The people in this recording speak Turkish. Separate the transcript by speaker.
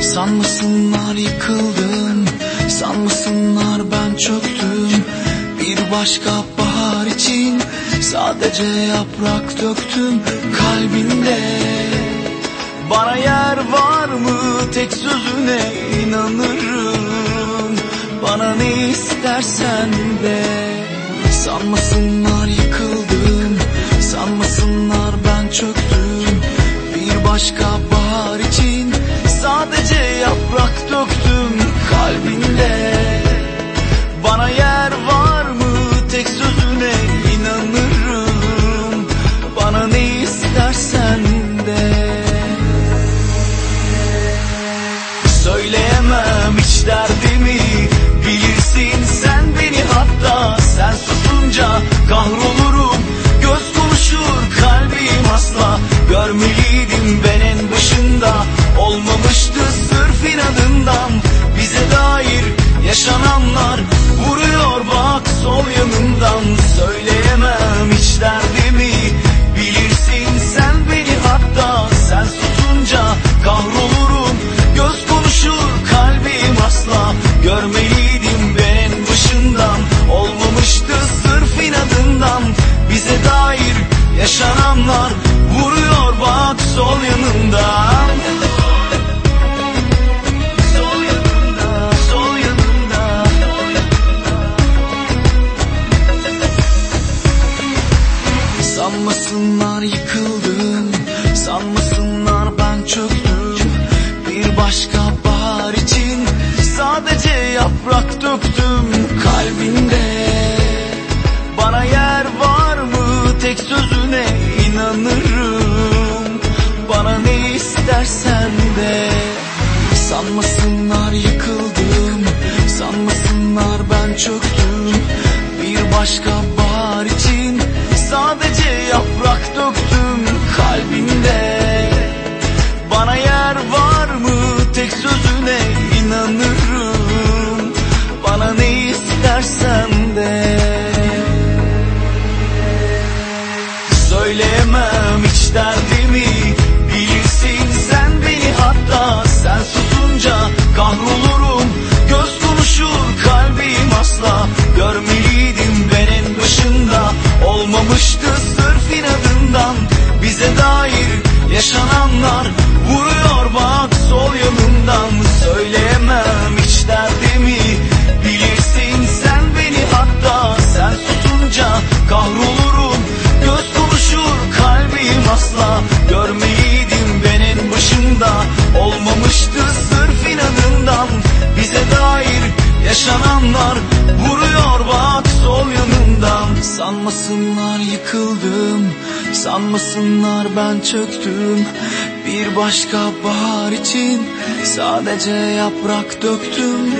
Speaker 1: Sanmasınlar yıkıldım Sanmasınlar ben çöktüm. Bir başka bahar için Sadece yaprak döktüm kalbinde Bana yer var mı tek sözüne inanırım. Bana ne istersen de. Sanmasınlar yaprak yaşananlar Vuruyor bak sol yanımdan. Söyleyemem hiç derdimi. Bilirsin sen beni hatta. Sen susunca kahrolurum. Göz konuşur kalbim asla. Görmeliydim ben en başından Olmamıştı sırf inadından. Bize dair yaşananlar Vuruyor bak sol yanımdan Söyleyemem hiç derdimi. Bilirsin sen beni hatta Sen susunca kahrolurum. Göz konuşur kalbim asla. Görmeliydim ben en başında. Olmamıştı sırf inadından. Bize dair yaşananlar yaşananlar Vuruyor bak sol yanımdan. Sanmasınlar yıkıldım. Sanmasınlar ben çöktüm. Bir başka bahar için Sadece yaprak döktüm